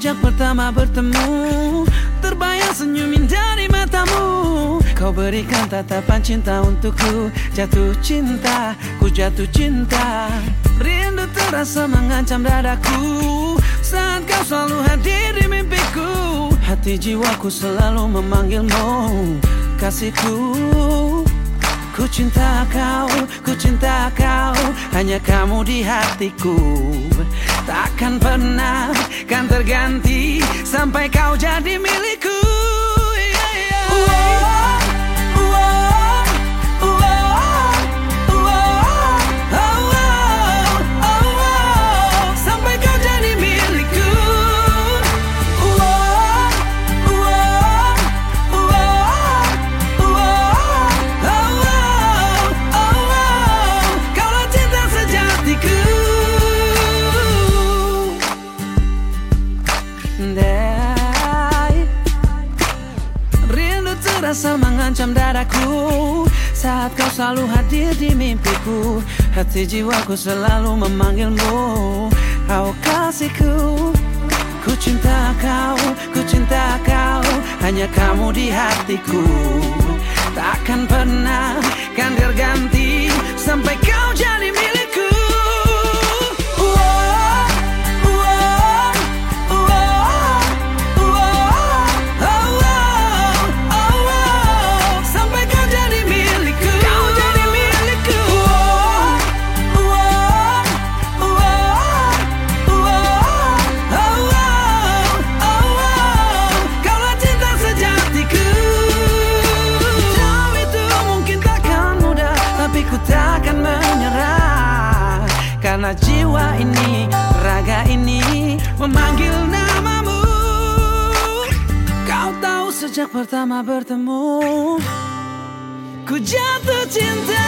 pertama bertemu Terbayang senyum dari matamu. Kau berikan tatapan cinta untukku Jatuh cinta, ku jatuh cinta. Rindu terasa mengancam dadaku Saat kau selalu hadir di mimpiku. Hati jiwaku selalu memanggilmu Kasihku Ku cinta kau, ku cinta kau Hanya kamu di hatiku. Takkan pernah kan terganti Sampai kau jadi milikku Rasa mengancam dadaku Saat kau selalu hadir di mimpiku Hati jiwaku selalu memanggilmu. Kau kasihku Ku cinta kau, ku cinta kau Hanya kamu di hatiku. Takkan pernah kan terganti Sampai kau jadi milikku ini, raga ini memanggil namamu. Kau tahu sejak pertama bertemu Ku jatuh cinta